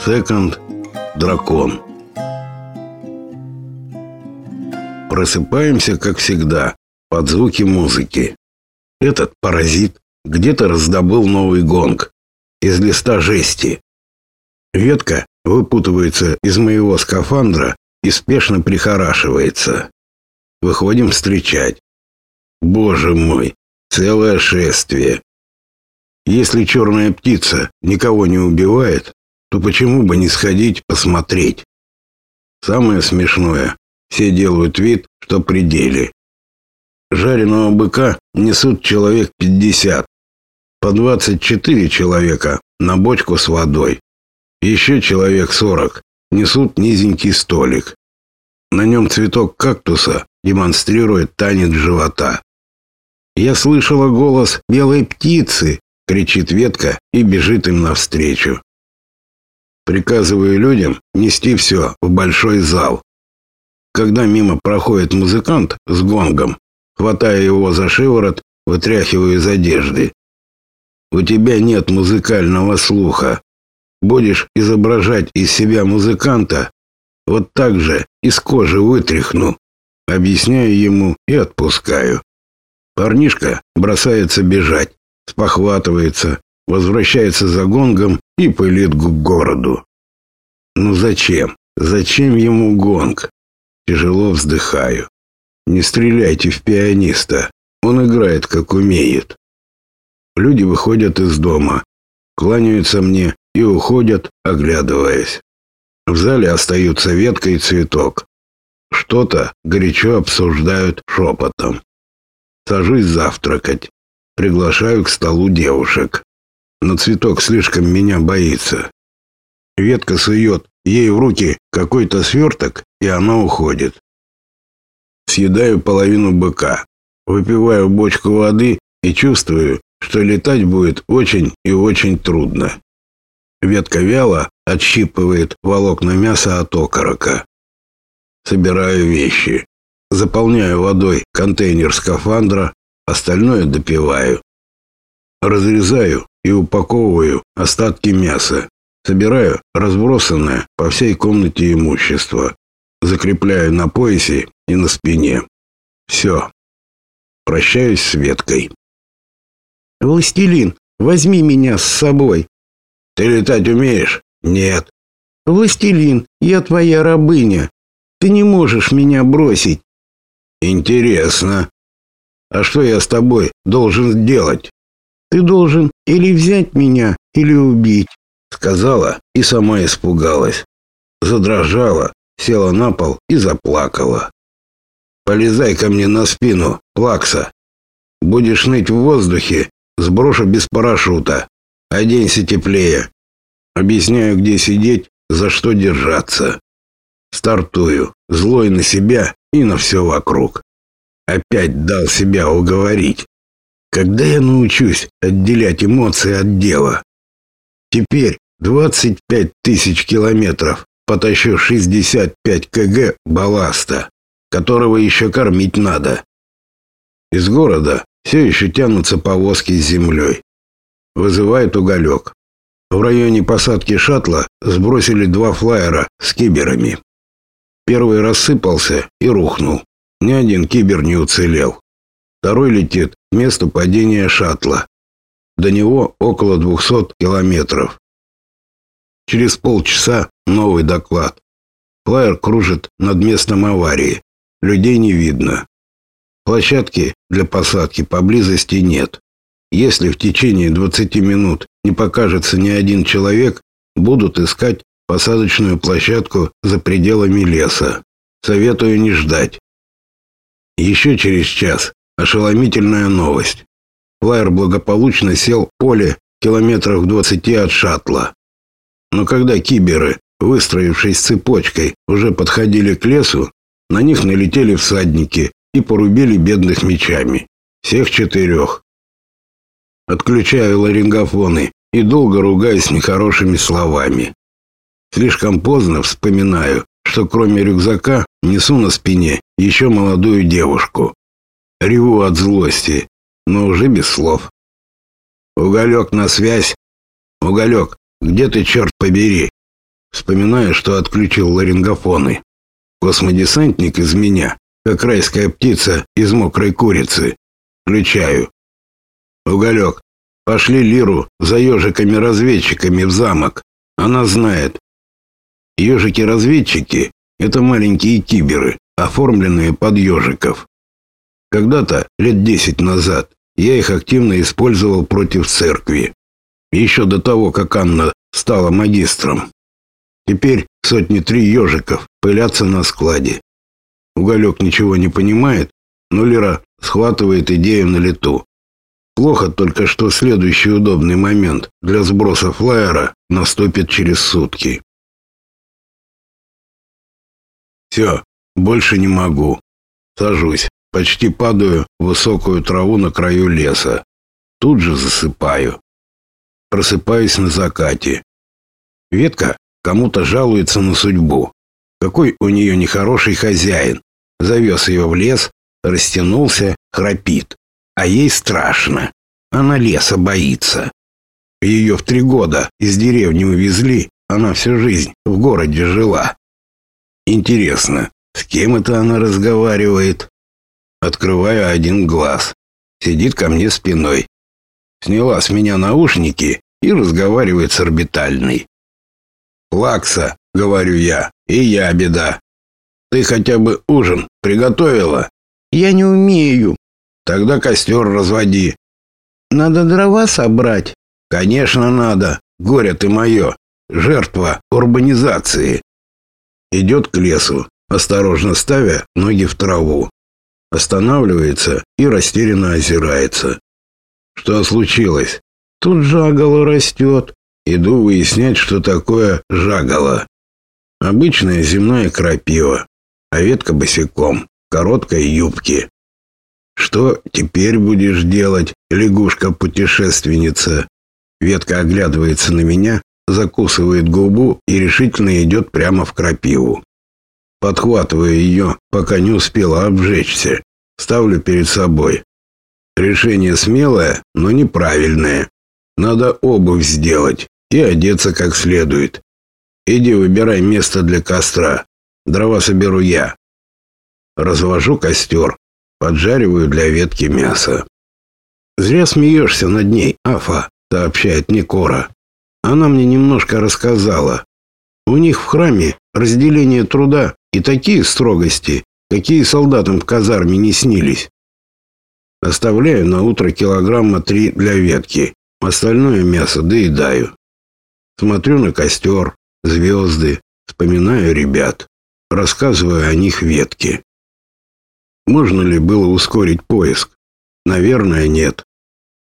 Секонд Дракон. Просыпаемся, как всегда, под звуки музыки. Этот паразит где-то раздобыл новый гонг из листа жести. Ветка выпутывается из моего скафандра и спешно прихорашивается. Выходим встречать. Боже мой, целое шествие. Если черная птица никого не убивает, то почему бы не сходить посмотреть? Самое смешное, все делают вид, что пределе. Жареного быка несут человек 50, по 24 человека на бочку с водой. Еще человек 40 несут низенький столик. На нем цветок кактуса демонстрирует танец живота. Я слышала голос белой птицы, кричит ветка и бежит им навстречу. Приказываю людям нести все в большой зал. Когда мимо проходит музыкант с гонгом, хватая его за шиворот, вытряхиваю из одежды. У тебя нет музыкального слуха. Будешь изображать из себя музыканта, вот так же из кожи вытряхну. Объясняю ему и отпускаю. Парнишка бросается бежать, спохватывается, возвращается за гонгом и пылит к городу. Ну зачем? Зачем ему гонг? Тяжело вздыхаю. Не стреляйте в пианиста. Он играет, как умеет. Люди выходят из дома, кланяются мне и уходят, оглядываясь. В зале остаются ветка и цветок. Что-то горячо обсуждают шепотом. Сажусь завтракать. Приглашаю к столу девушек. Но цветок слишком меня боится. Ветка сует ей в руки какой-то сверток, и она уходит. Съедаю половину быка, выпиваю бочку воды и чувствую, что летать будет очень и очень трудно. Ветка вяло отщипывает волокна мяса от окорока. Собираю вещи, заполняю водой контейнер скафандра, остальное допиваю. Разрезаю и упаковываю остатки мяса. Собираю разбросанное по всей комнате имущество. Закрепляю на поясе и на спине. Все. Прощаюсь с Веткой. «Властелин, возьми меня с собой». «Ты летать умеешь?» «Нет». «Властелин, я твоя рабыня. Ты не можешь меня бросить». «Интересно. А что я с тобой должен сделать?» Ты должен или взять меня, или убить, сказала и сама испугалась. Задрожала, села на пол и заплакала. Полезай ко мне на спину, плакса. Будешь ныть в воздухе, сброшу без парашюта. Оденься теплее. Объясняю, где сидеть, за что держаться. Стартую, злой на себя и на все вокруг. Опять дал себя уговорить. Когда я научусь отделять эмоции от дела? Теперь 25 тысяч километров потащу 65 кг балласта, которого еще кормить надо. Из города все еще тянутся повозки с землей. Вызывает уголек. В районе посадки шаттла сбросили два флайера с киберами. Первый рассыпался и рухнул. Ни один кибер не уцелел. Второй летит к месту падения шаттла. До него около 200 километров. Через полчаса новый доклад. Флайер кружит над местом аварии. Людей не видно. Площадки для посадки поблизости нет. Если в течение 20 минут не покажется ни один человек, будут искать посадочную площадку за пределами леса. Советую не ждать. Еще через час Ошеломительная новость. Флайер благополучно сел в поле километрах в двадцати от шаттла. Но когда киберы, выстроившись цепочкой, уже подходили к лесу, на них налетели всадники и порубили бедных мечами. Всех четырех. Отключаю ларингофоны и долго ругаюсь нехорошими словами. Слишком поздно вспоминаю, что кроме рюкзака несу на спине еще молодую девушку. Реву от злости, но уже без слов. Уголек на связь. Уголек, где ты, черт побери? вспоминая, что отключил ларингофоны. Космодесантник из меня, как райская птица из мокрой курицы. Включаю. Уголек, пошли Лиру за ежиками-разведчиками в замок. Она знает. Ежики-разведчики — это маленькие киберы, оформленные под ежиков. Когда-то, лет десять назад, я их активно использовал против церкви. Еще до того, как Анна стала магистром. Теперь сотни три ежиков пылятся на складе. Уголек ничего не понимает, но Лера схватывает идею на лету. Плохо только, что следующий удобный момент для сброса флайера наступит через сутки. Все, больше не могу. Сажусь, почти падаю в высокую траву на краю леса. Тут же засыпаю. Просыпаюсь на закате. Ветка кому-то жалуется на судьбу. Какой у нее нехороший хозяин. Завез ее в лес, растянулся, храпит. А ей страшно. Она леса боится. Ее в три года из деревни увезли, она всю жизнь в городе жила. Интересно, с кем это она разговаривает? Открываю один глаз. Сидит ко мне спиной. Сняла с меня наушники и разговаривает с орбитальной. «Лакса», — говорю я, — «и я беда. Ты хотя бы ужин приготовила?» «Я не умею». «Тогда костер разводи». «Надо дрова собрать». «Конечно надо. Горе ты мое. Жертва урбанизации». Идет к лесу, осторожно ставя ноги в траву. Останавливается и растерянно озирается. Что случилось? Тут жаголо растет. Иду выяснять, что такое жаголо. Обычная земная крапива, а ветка босиком, короткой юбки. Что теперь будешь делать, лягушка-путешественница? Ветка оглядывается на меня, закусывает губу и решительно идет прямо в крапиву. Подхватываю ее, пока не успела обжечься. Ставлю перед собой. Решение смелое, но неправильное. Надо обувь сделать и одеться как следует. Иди выбирай место для костра. Дрова соберу я. Развожу костер, поджариваю для ветки мясо. Зря смеешься над ней, Афа, сообщает мне Кора. Она мне немножко рассказала. У них в храме разделение труда и такие строгости, какие солдатам в казарме не снились. Оставляю на утро килограмма три для ветки. Остальное мясо доедаю. Смотрю на костер, звезды, вспоминаю ребят, рассказываю о них ветке. Можно ли было ускорить поиск? Наверное, нет.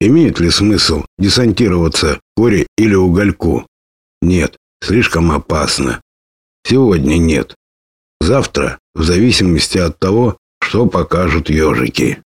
Имеет ли смысл десантироваться Коре или Угольку? Нет, слишком опасно. Сегодня нет. Завтра, в зависимости от того, что покажут ежики.